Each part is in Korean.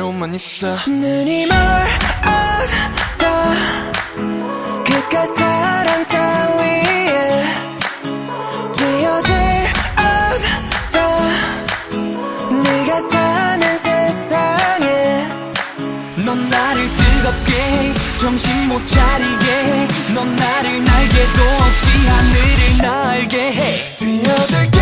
그대로만 있어. 눈이 멀었다. 그깟 사랑 따위에 뛰어들었다. 네가 사는 세상에 넌 나를 뜨겁게 정신 못 차리게 넌 나를 날개도 없이 하늘을 날게 해. 뛰어들게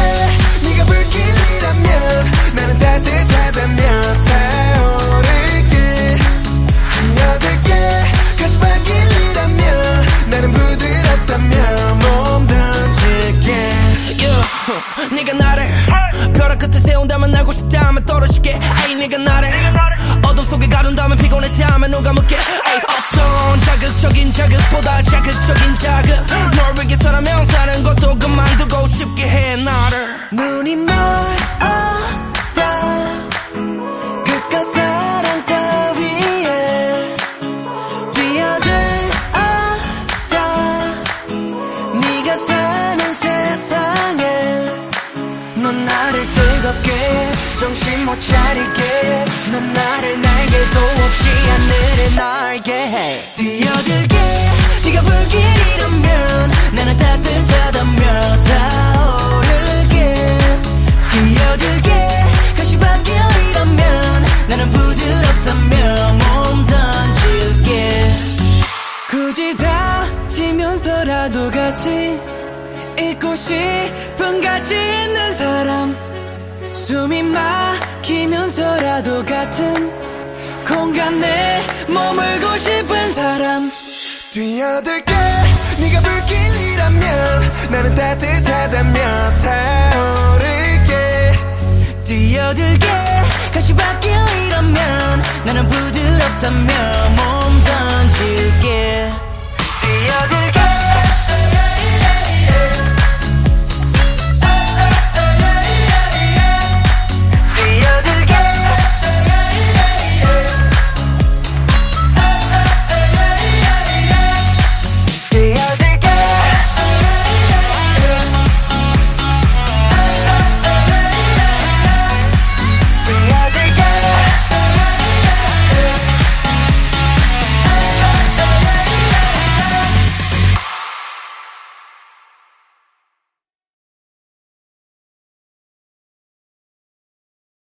나를 뜨겁게 정신 못 차리게 넌 나를 날개도 없이 하늘을 날게 해. 뛰어들게 네가 불길이라면 나는 따뜻하다며 타오르게. 뛰어들게 가시밭길이라면 나는 부드럽다며 몸 던질게. 굳이 다지면서라도 같이 있고 싶은 가치 있는 사람 숨이 막히면서라도 같은 공간에 머물고 싶은 사람. 뛰어들게 네가 불길이라면 나는 따뜻하다며 타오르게. 뛰어들게 가시밭길 이라면 나는 부드럽다며 몸 던질게. 뛰어들게